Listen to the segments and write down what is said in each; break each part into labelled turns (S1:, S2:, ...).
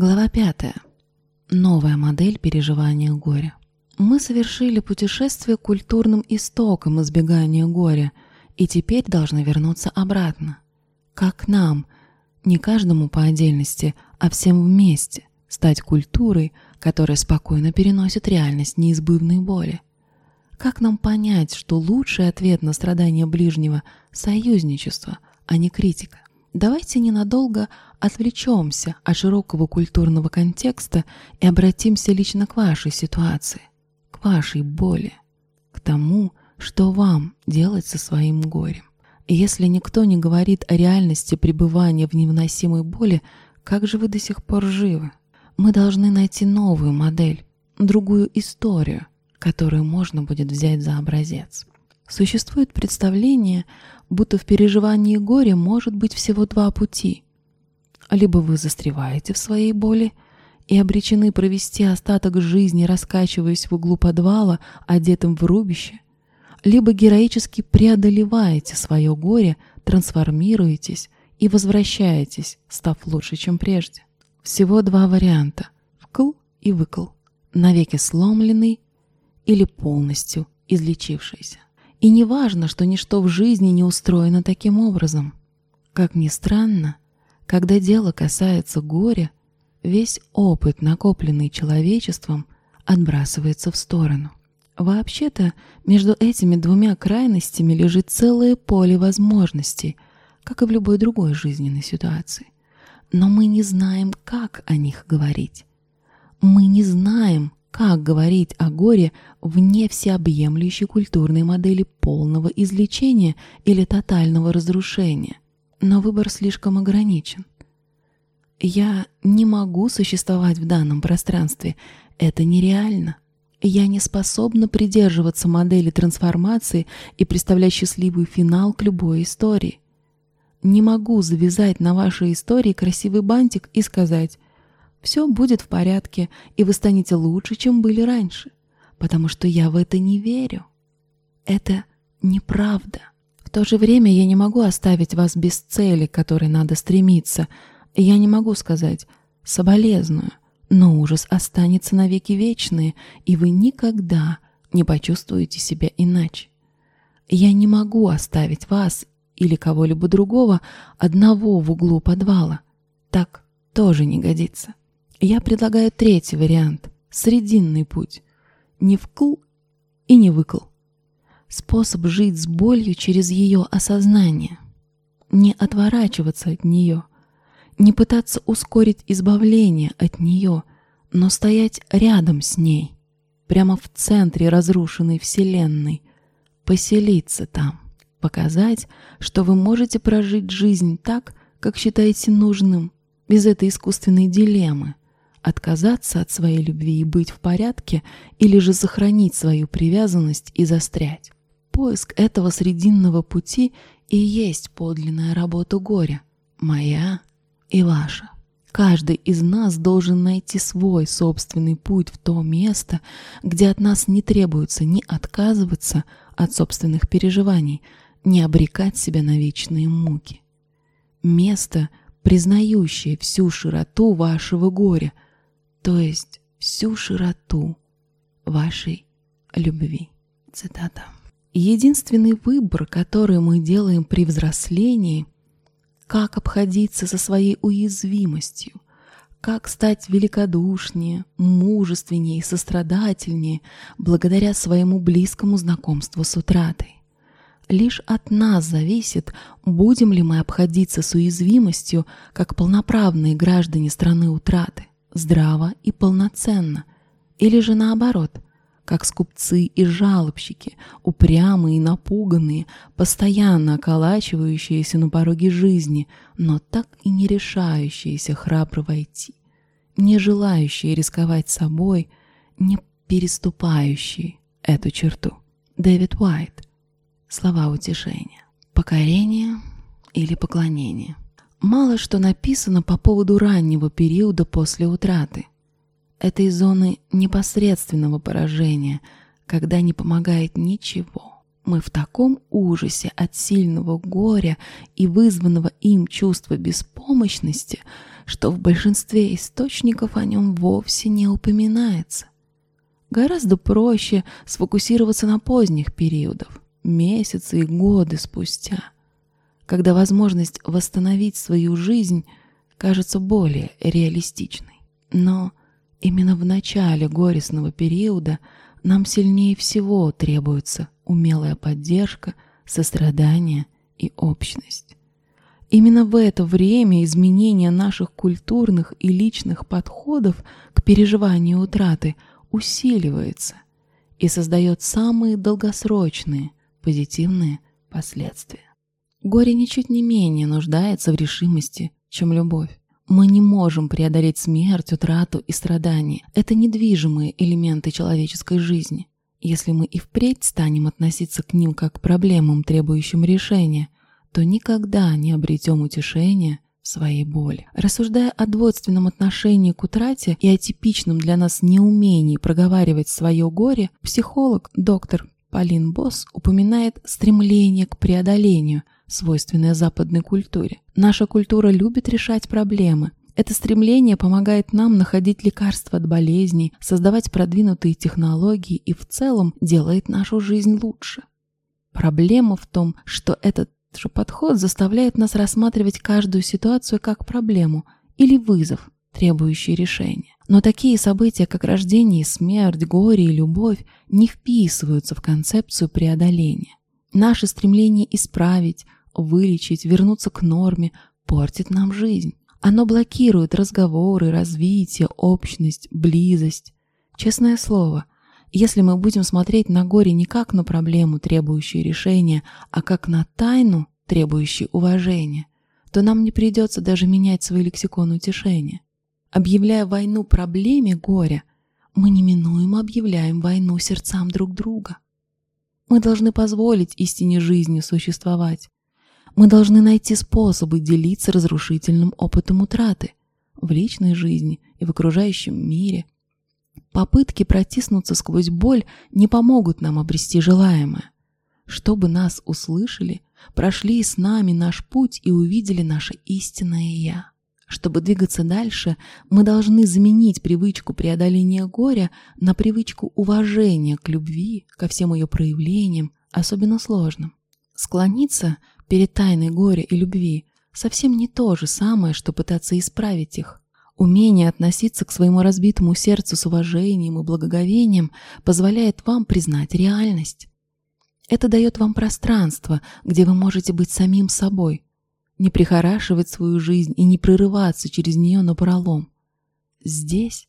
S1: Глава пятая. Новая модель переживания горя. Мы совершили путешествие к культурным истокам избегания горя и теперь должны вернуться обратно. Как нам, не каждому по отдельности, а всем вместе, стать культурой, которая спокойно переносит реальность неизбывной боли. Как нам понять, что лучший ответ на страдания ближнего – союзничество, а не критика? Давайте ненадолго отвлечемся от широкого культурного контекста и обратимся лично к вашей ситуации, к вашей боли, к тому, что вам делать со своим горем. И если никто не говорит о реальности пребывания в невыносимой боли, как же вы до сих пор живы? Мы должны найти новую модель, другую историю, которую можно будет взять за образец. Существует представление, будто в переживании горя может быть всего два пути. Либо вы застреваете в своей боли и обречены провести остаток жизни, раскачиваясь в углу подвала, одетым в рубище, либо героически преодолеваете свое горе, трансформируетесь и возвращаетесь, став лучше, чем прежде. Всего два варианта – вкл и выкл, навеки сломленный или полностью излечившийся. И не важно, что ничто в жизни не устроено таким образом. Как ни странно, когда дело касается горя, весь опыт, накопленный человечеством, отбрасывается в сторону. Вообще-то, между этими двумя крайностями лежит целое поле возможностей, как и в любой другой жизненной ситуации. Но мы не знаем, как о них говорить. Мы не знаем, как говорить о горе вне всеобъемлющей культурной модели полного излечения или тотального разрушения? Но выбор слишком ограничен. Я не могу существовать в данном пространстве. Это нереально. Я не способна придерживаться модели трансформации и представлять счастливый финал к любой истории. Не могу завязать на вашей истории красивый бантик и сказать все будет в порядке, и вы станете лучше, чем были раньше, потому что я в это не верю. Это неправда. В то же время я не могу оставить вас без цели, к которой надо стремиться. Я не могу сказать «соболезную», но ужас останется навеки вечные, и вы никогда не почувствуете себя иначе. Я не могу оставить вас или кого-либо другого одного в углу подвала. Так тоже не годится. Я предлагаю третий вариант – срединный путь. Не вкл и не выкл. Способ жить с болью через ее осознание. Не отворачиваться от нее. Не пытаться ускорить избавление от нее, но стоять рядом с ней, прямо в центре разрушенной вселенной, поселиться там, показать, что вы можете прожить жизнь так, как считаете нужным, без этой искусственной дилеммы – отказаться от своей любви и быть в порядке, или же сохранить свою привязанность и застрять. Поиск этого срединного пути и есть подлинная работа горя, моя и ваша. Каждый из нас должен найти свой собственный путь в то место, где от нас не требуется ни отказываться от собственных переживаний, ни обрекать себя на вечные муки. Место, признающее всю широту вашего горя – то есть всю широту вашей любви. Цитата. Единственный выбор, который мы делаем при взрослении, как обходиться со своей уязвимостью, как стать великодушнее, мужественнее и сострадательнее благодаря своему близкому знакомству с утратой. Лишь от нас зависит, будем ли мы обходиться с уязвимостью как полноправные граждане страны утраты здраво и полноценно, или же наоборот, как скупцы и жалобщики, упрямые и напуганные, постоянно околачивающиеся на пороге жизни, но так и не решающиеся храбро войти, не желающие рисковать собой, не переступающие эту черту. Дэвид Уайт. Слова утешения. Покорение или поклонение. Мало что написано по поводу раннего периода после утраты. Этой зоны непосредственного поражения, когда не помогает ничего. Мы в таком ужасе от сильного горя и вызванного им чувства беспомощности, что в большинстве источников о нем вовсе не упоминается. Гораздо проще сфокусироваться на поздних периодах, месяцы и годы спустя, когда возможность восстановить свою жизнь кажется более реалистичной. Но именно в начале горестного периода нам сильнее всего требуется умелая поддержка, сострадание и общность. Именно в это время изменение наших культурных и личных подходов к переживанию утраты усиливается и создает самые долгосрочные позитивные последствия. Горе ничуть не менее нуждается в решимости, чем любовь. Мы не можем преодолеть смерть, утрату и страдания. Это недвижимые элементы человеческой жизни. Если мы и впредь станем относиться к ним как к проблемам, требующим решения, то никогда не обретем утешения в своей боли. Рассуждая о двойственном отношении к утрате и о типичном для нас неумении проговаривать свое горе, психолог доктор Полин Босс упоминает стремление к преодолению, свойственное западной культуре. Наша культура любит решать проблемы. Это стремление помогает нам находить лекарства от болезней, создавать продвинутые технологии и в целом делает нашу жизнь лучше. Проблема в том, что этот же подход заставляет нас рассматривать каждую ситуацию как проблему или вызов, требующий решения. Но такие события, как рождение, смерть, горе и любовь, не вписываются в концепцию преодоления. Наше стремление исправить, вылечить, вернуться к норме портит нам жизнь. Оно блокирует разговоры, развитие, общность, близость. Честное слово – если мы будем смотреть на горе не как на проблему, требующую решения, а как на тайну, требующую уважения, то нам не придется даже менять свой лексикон утешения. Объявляя войну проблеме горя, мы неминуемо объявляем войну сердцам друг друга. Мы должны позволить истине жизни существовать. Мы должны найти способы делиться разрушительным опытом утраты в личной жизни и в окружающем мире – Попытки протиснуться сквозь боль не помогут нам обрести желаемое. Чтобы нас услышали, прошли с нами наш путь и увидели наше истинное «Я». Чтобы двигаться дальше, мы должны заменить привычку преодоления горя на привычку уважения к любви, ко всем ее проявлениям, особенно сложным. Склониться перед тайной горя и любви совсем не то же самое, что пытаться исправить их. Умение относиться к своему разбитому сердцу с уважением и благоговением позволяет вам признать реальность. Это дает вам пространство, где вы можете быть самим собой, не прихорашивать свою жизнь и не прерываться через нее на пролом. Здесь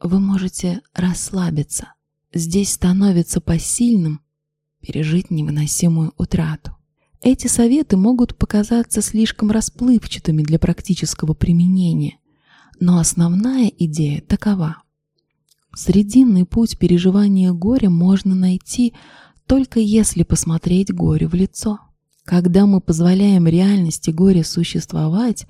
S1: вы можете расслабиться. Здесь становится посильным пережить невыносимую утрату. Эти советы могут показаться слишком расплывчатыми для практического применения – но основная идея такова. Срединный путь переживания горя можно найти только если посмотреть горю в лицо. Когда мы позволяем реальности горя существовать,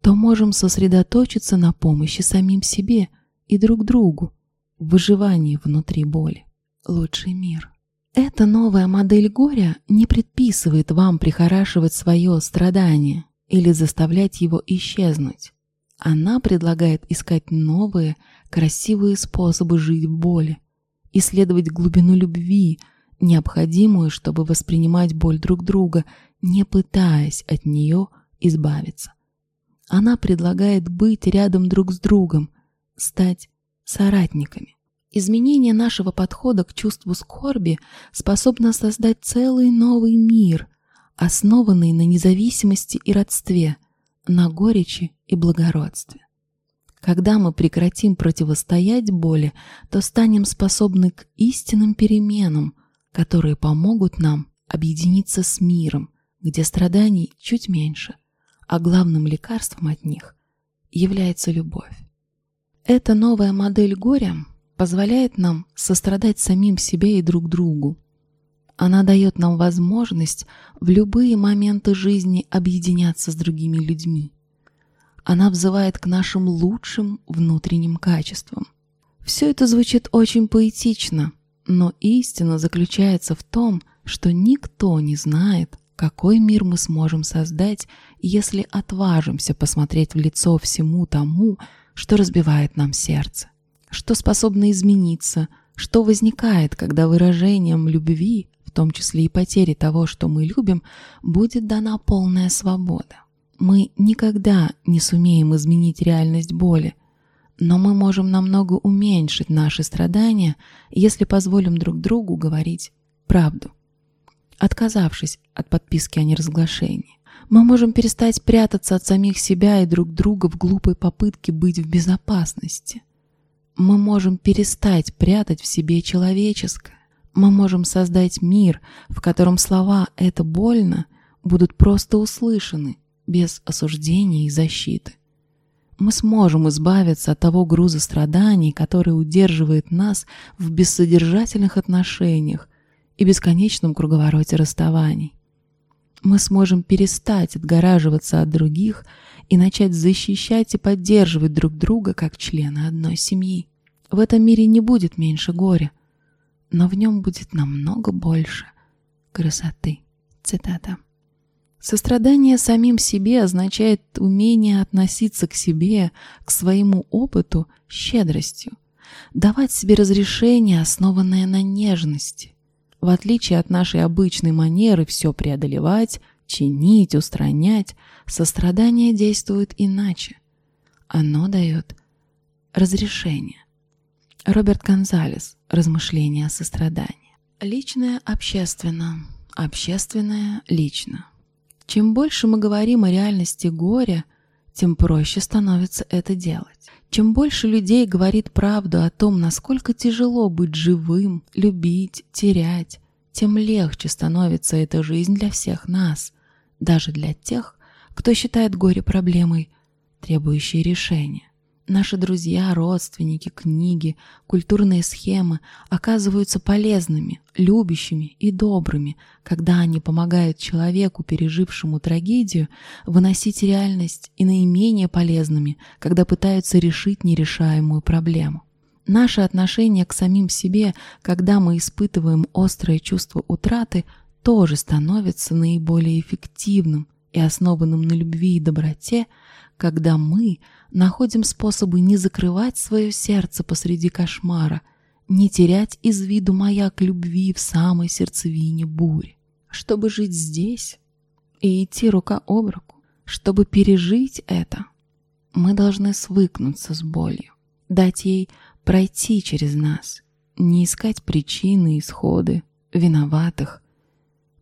S1: то можем сосредоточиться на помощи самим себе и друг другу в выживании внутри боли. Лучший мир. Эта новая модель горя не предписывает вам прихорашивать свое страдание или заставлять его исчезнуть. Она предлагает искать новые, красивые способы жить в боли, исследовать глубину любви, необходимую, чтобы воспринимать боль друг друга, не пытаясь от нее избавиться. Она предлагает быть рядом друг с другом, стать соратниками. Изменение нашего подхода к чувству скорби способно создать целый новый мир, основанный на независимости и родстве – на горечи и благородстве. Когда мы прекратим противостоять боли, то станем способны к истинным переменам, которые помогут нам объединиться с миром, где страданий чуть меньше, а главным лекарством от них является любовь. Эта новая модель горя позволяет нам сострадать самим себе и друг другу, она дает нам возможность в любые моменты жизни объединяться с другими людьми. Она взывает к нашим лучшим внутренним качествам. Все это звучит очень поэтично, но истина заключается в том, что никто не знает, какой мир мы сможем создать, если отважимся посмотреть в лицо всему тому, что разбивает нам сердце, что способно измениться, что возникает, когда выражением любви, в том числе и потери того, что мы любим, будет дана полная свобода. Мы никогда не сумеем изменить реальность боли, но мы можем намного уменьшить наши страдания, если позволим друг другу говорить правду. Отказавшись от подписки о неразглашении, мы можем перестать прятаться от самих себя и друг друга в глупой попытке быть в безопасности. Мы можем перестать прятать в себе человеческое. Мы можем создать мир, в котором слова «это больно» будут просто услышаны, без осуждения и защиты. Мы сможем избавиться от того груза страданий, который удерживает нас в бессодержательных отношениях и бесконечном круговороте расставаний. Мы сможем перестать отгораживаться от других и начать защищать и поддерживать друг друга как члены одной семьи. В этом мире не будет меньше горя, но в нем будет намного больше красоты. Цитата. Сострадание самим себе означает умение относиться к себе, к своему опыту щедростью, давать себе разрешение, основанное на нежности. В отличие от нашей обычной манеры все преодолевать, чинить, устранять, сострадание действует иначе. Оно дает разрешение. Роберт Гонзалес. Размышления о сострадании. Личное общественно, общественное лично. Чем больше мы говорим о реальности горя, тем проще становится это делать. Чем больше людей говорит правду о том, насколько тяжело быть живым, любить, терять, тем легче становится эта жизнь для всех нас, даже для тех, кто считает горе проблемой, требующей решения. Наши друзья, родственники, книги, культурные схемы оказываются полезными, любящими и добрыми, когда они помогают человеку, пережившему трагедию, выносить реальность и наименее полезными, когда пытаются решить нерешаемую проблему. Наше отношение к самим себе, когда мы испытываем острое чувство утраты, тоже становится наиболее эффективным и основанным на любви и доброте, когда мы находим способы не закрывать свое сердце посреди кошмара, не терять из виду маяк любви в самой сердцевине бури. Чтобы жить здесь и идти рука об руку, чтобы пережить это, мы должны свыкнуться с болью, дать ей пройти через нас, не искать причины, исходы, виноватых.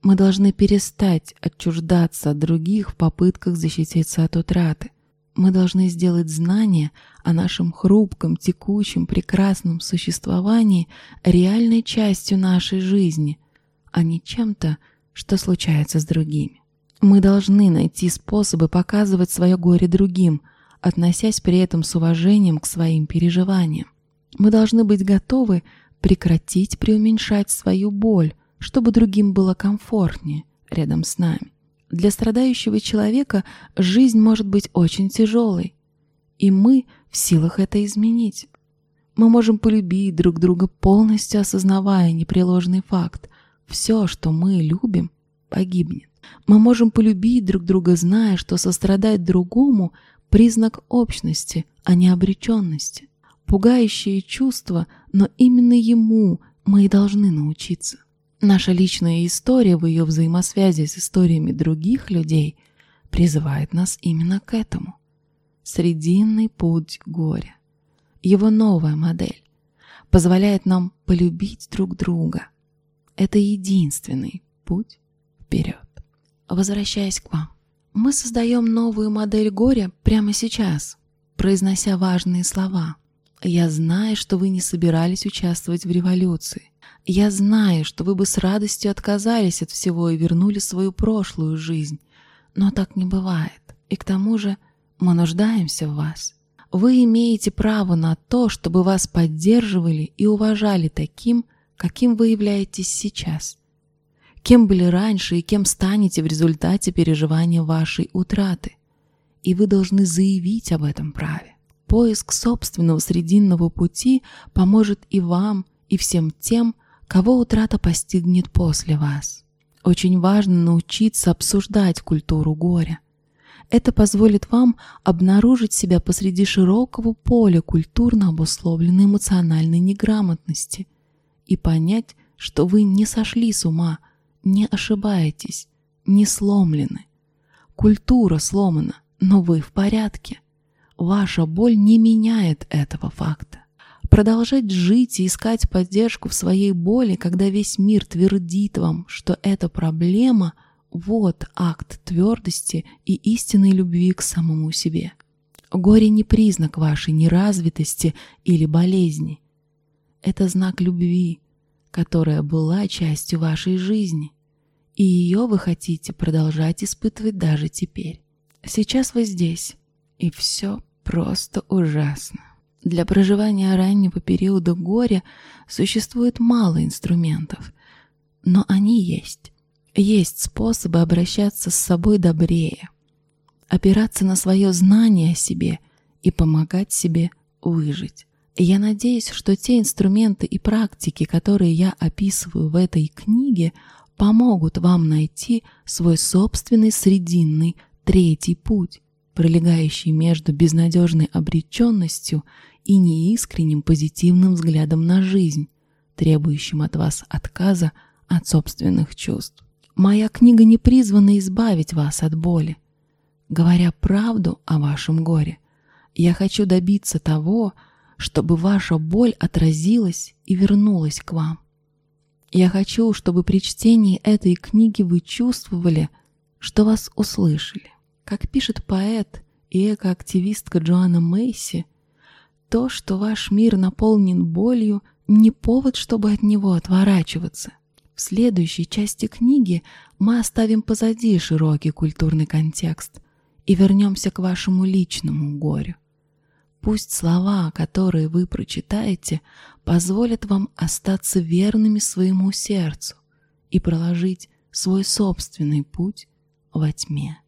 S1: Мы должны перестать отчуждаться от других в попытках защититься от утраты, мы должны сделать знание о нашем хрупком, текучем, прекрасном существовании реальной частью нашей жизни, а не чем-то, что случается с другими. Мы должны найти способы показывать свое горе другим, относясь при этом с уважением к своим переживаниям. Мы должны быть готовы прекратить преуменьшать свою боль, чтобы другим было комфортнее рядом с нами. Для страдающего человека жизнь может быть очень тяжелой, и мы в силах это изменить. Мы можем полюбить друг друга, полностью осознавая непреложный факт. Все, что мы любим, погибнет. Мы можем полюбить друг друга, зная, что сострадать другому – признак общности, а не обреченности. Пугающее чувство, но именно ему мы и должны научиться. Наша личная история в ее взаимосвязи с историями других людей призывает нас именно к этому. Срединный путь горя. Его новая модель позволяет нам полюбить друг друга. Это единственный путь вперед. Возвращаясь к вам, мы создаем новую модель горя прямо сейчас, произнося важные слова. Я знаю, что вы не собирались участвовать в революции. Я знаю, что вы бы с радостью отказались от всего и вернули свою прошлую жизнь, но так не бывает. И к тому же мы нуждаемся в вас. Вы имеете право на то, чтобы вас поддерживали и уважали таким, каким вы являетесь сейчас. Кем были раньше и кем станете в результате переживания вашей утраты. И вы должны заявить об этом праве. Поиск собственного срединного пути поможет и вам, и всем тем, кого утрата постигнет после вас. Очень важно научиться обсуждать культуру горя. Это позволит вам обнаружить себя посреди широкого поля культурно обусловленной эмоциональной неграмотности и понять, что вы не сошли с ума, не ошибаетесь, не сломлены. Культура сломана, но вы в порядке. Ваша боль не меняет этого факта. Продолжать жить и искать поддержку в своей боли, когда весь мир твердит вам, что эта проблема – вот акт твердости и истинной любви к самому себе. Горе не признак вашей неразвитости или болезни. Это знак любви, которая была частью вашей жизни, и ее вы хотите продолжать испытывать даже теперь. Сейчас вы здесь, и все просто ужасно. Для проживания раннего периода горя существует мало инструментов, но они есть. Есть способы обращаться с собой добрее, опираться на свое знание о себе и помогать себе выжить. я надеюсь, что те инструменты и практики, которые я описываю в этой книге, помогут вам найти свой собственный срединный третий путь, пролегающий между безнадежной обреченностью и неискренним позитивным взглядом на жизнь, требующим от вас отказа от собственных чувств. Моя книга не призвана избавить вас от боли. Говоря правду о вашем горе, я хочу добиться того, чтобы ваша боль отразилась и вернулась к вам. Я хочу, чтобы при чтении этой книги вы чувствовали, что вас услышали. Как пишет поэт и экоактивистка Джоанна Мейси, то, что ваш мир наполнен болью, не повод, чтобы от него отворачиваться. В следующей части книги мы оставим позади широкий культурный контекст и вернемся к вашему личному горю. Пусть слова, которые вы прочитаете, позволят вам остаться верными своему сердцу и проложить свой собственный путь во тьме.